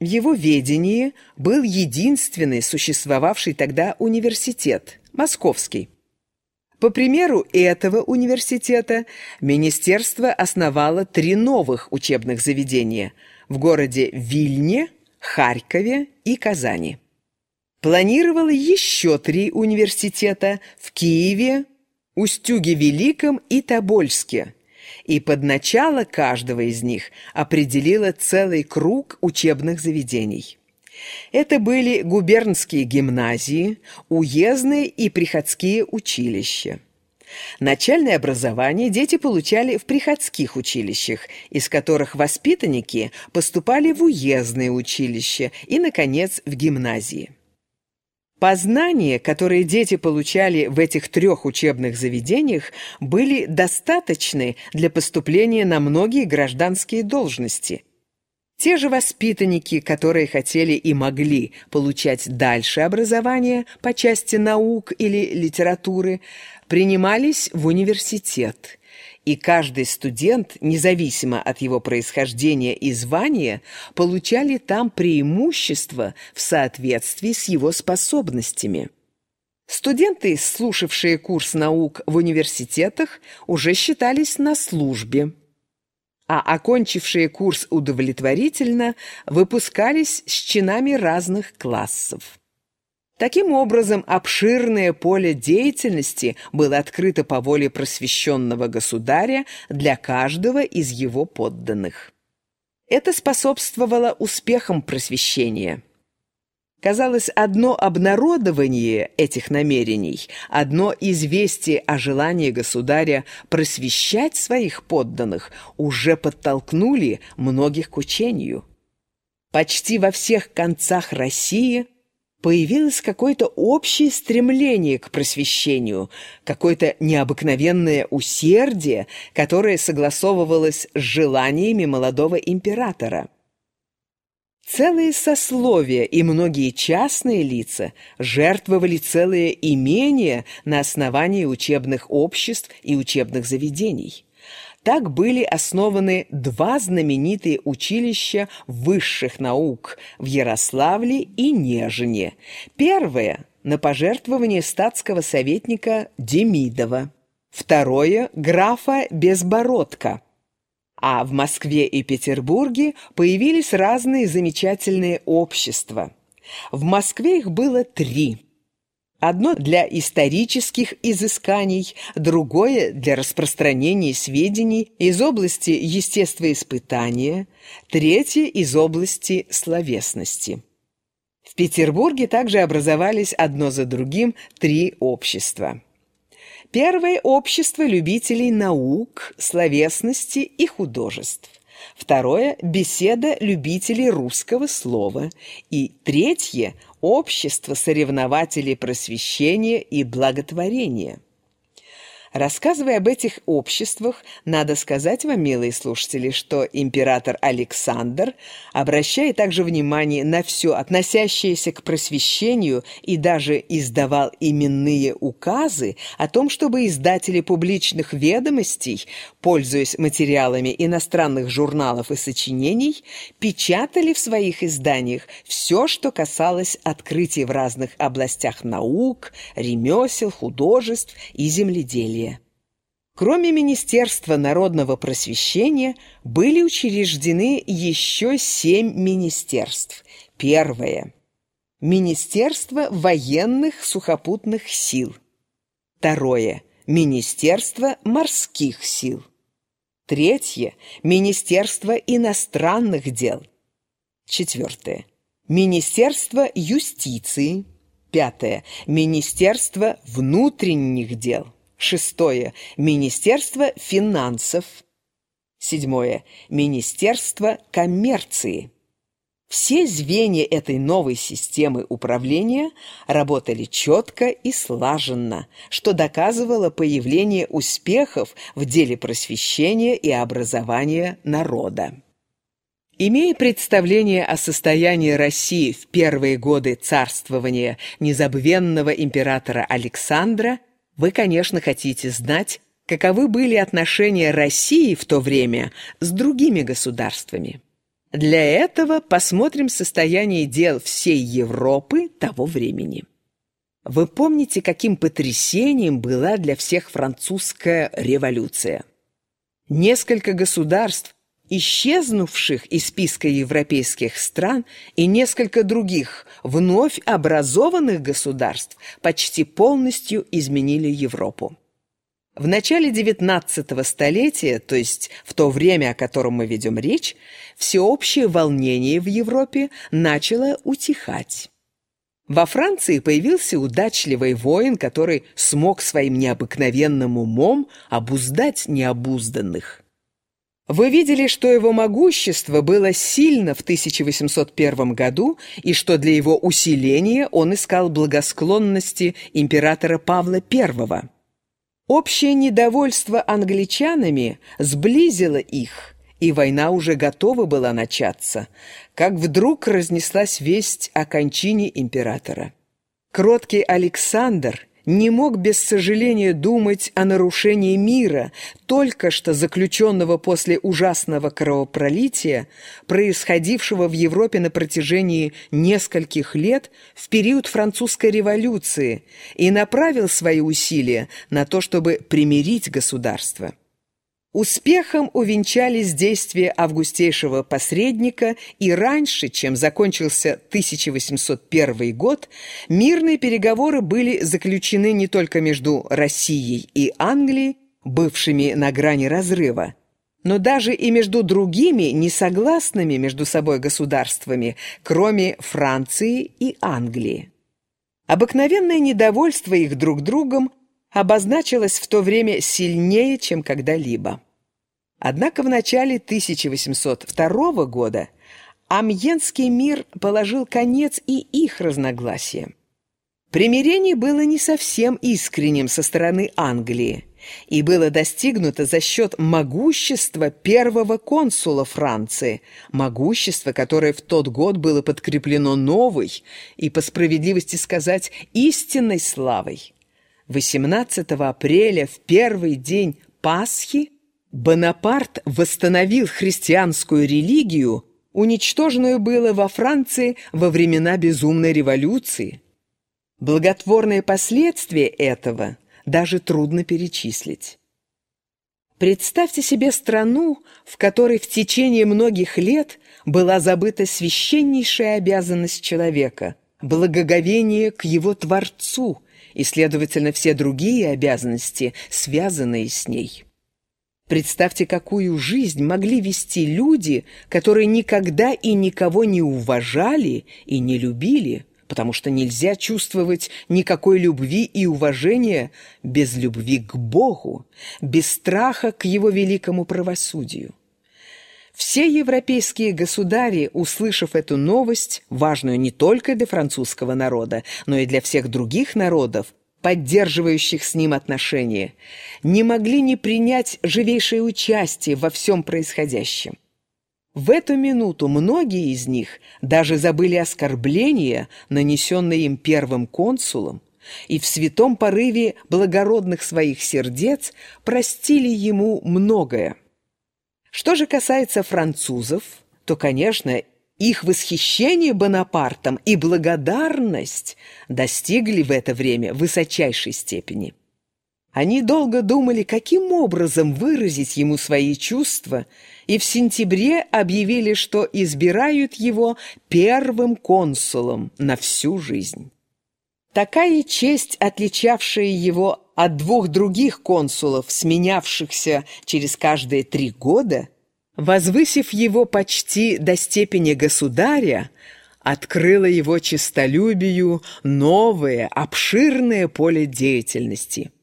В его ведении был единственный существовавший тогда университет – Московский. По примеру этого университета министерство основало три новых учебных заведения в городе Вильне, Харькове и Казани. Планировало еще три университета в Киеве, Устюге-Великом и Тобольске – и под начало каждого из них определила целый круг учебных заведений. Это были губернские гимназии, уездные и приходские училища. Начальное образование дети получали в приходских училищах, из которых воспитанники поступали в уездные училища и, наконец, в гимназии. Познания, которые дети получали в этих трех учебных заведениях, были достаточны для поступления на многие гражданские должности. Те же воспитанники, которые хотели и могли получать дальше образование по части наук или литературы, принимались в университет – и каждый студент, независимо от его происхождения и звания, получали там преимущество в соответствии с его способностями. Студенты, слушавшие курс наук в университетах, уже считались на службе, а окончившие курс удовлетворительно выпускались с чинами разных классов. Таким образом, обширное поле деятельности было открыто по воле просвещенного государя для каждого из его подданных. Это способствовало успехам просвещения. Казалось, одно обнародование этих намерений, одно известие о желании государя просвещать своих подданных уже подтолкнули многих к учению. Почти во всех концах России – появилось какое-то общее стремление к просвещению, какое-то необыкновенное усердие, которое согласовывалось с желаниями молодого императора. Целые сословия и многие частные лица жертвовали целые имения на основании учебных обществ и учебных заведений. Так были основаны два знаменитые училища высших наук в Ярославле и Нежине. Первое – на пожертвование статского советника Демидова. Второе – графа Безбородка. А в Москве и Петербурге появились разные замечательные общества. В Москве их было три – Одно для исторических изысканий, другое для распространения сведений из области естествоиспытания, третье из области словесности. В Петербурге также образовались одно за другим три общества. Первое – общество любителей наук, словесности и художеств. Второе – беседа любителей русского слова. И третье – общество соревнователей просвещения и благотворения. Рассказывая об этих обществах, надо сказать вам, милые слушатели, что император Александр, обращая также внимание на все относящееся к просвещению и даже издавал именные указы о том, чтобы издатели публичных ведомостей, пользуясь материалами иностранных журналов и сочинений, печатали в своих изданиях все, что касалось открытий в разных областях наук, ремесел, художеств и земледелия. Кроме Министерства народного просвещения были учреждены еще семь министерств. Первое – Министерство военных сухопутных сил. Второе – Министерство морских сил. Третье – Министерство иностранных дел. Четвертое – Министерство юстиции. Пятое – Министерство внутренних дел. Шестое. Министерство финансов. Седьмое. Министерство коммерции. Все звенья этой новой системы управления работали четко и слаженно, что доказывало появление успехов в деле просвещения и образования народа. Имея представление о состоянии России в первые годы царствования незабвенного императора Александра, вы, конечно, хотите знать, каковы были отношения России в то время с другими государствами. Для этого посмотрим состояние дел всей Европы того времени. Вы помните, каким потрясением была для всех французская революция? Несколько государств, исчезнувших из списка европейских стран, и несколько других, вновь образованных государств, почти полностью изменили Европу. В начале XIX столетия, то есть в то время, о котором мы ведем речь, всеобщее волнение в Европе начало утихать. Во Франции появился удачливый воин, который смог своим необыкновенным умом обуздать необузданных. Вы видели, что его могущество было сильно в 1801 году и что для его усиления он искал благосклонности императора Павла I. Общее недовольство англичанами сблизило их, и война уже готова была начаться, как вдруг разнеслась весть о кончине императора. Кроткий Александр не мог без сожаления думать о нарушении мира, только что заключенного после ужасного кровопролития, происходившего в Европе на протяжении нескольких лет в период французской революции, и направил свои усилия на то, чтобы примирить государство. Успехом увенчались действия августейшего посредника, и раньше, чем закончился 1801 год, мирные переговоры были заключены не только между Россией и Англией, бывшими на грани разрыва, но даже и между другими несогласными между собой государствами, кроме Франции и Англии. Обыкновенное недовольство их друг другом обозначилась в то время сильнее, чем когда-либо. Однако в начале 1802 года Амьенский мир положил конец и их разногласиям. Примирение было не совсем искренним со стороны Англии и было достигнуто за счет могущества первого консула Франции, могущество, которое в тот год было подкреплено новой и, по справедливости сказать, истинной славой. 18 апреля, в первый день Пасхи, Бонапарт восстановил христианскую религию, уничтоженную было во Франции во времена безумной революции. Благотворные последствия этого даже трудно перечислить. Представьте себе страну, в которой в течение многих лет была забыта священнейшая обязанность человека – благоговение к его Творцу – и, следовательно, все другие обязанности, связанные с ней. Представьте, какую жизнь могли вести люди, которые никогда и никого не уважали и не любили, потому что нельзя чувствовать никакой любви и уважения без любви к Богу, без страха к Его великому правосудию. Все европейские государи, услышав эту новость, важную не только для французского народа, но и для всех других народов, поддерживающих с ним отношения, не могли не принять живейшее участие во всем происходящем. В эту минуту многие из них даже забыли оскорбления, нанесенные им первым консулом, и в святом порыве благородных своих сердец простили ему многое. Что же касается французов, то, конечно, их восхищение Бонапартом и благодарность достигли в это время высочайшей степени. Они долго думали, каким образом выразить ему свои чувства, и в сентябре объявили, что избирают его первым консулом на всю жизнь. Такая честь, отличавшая его от двух других консулов, сменявшихся через каждые три года, возвысив его почти до степени государя, открыла его честолюбию новое, обширное поле деятельности –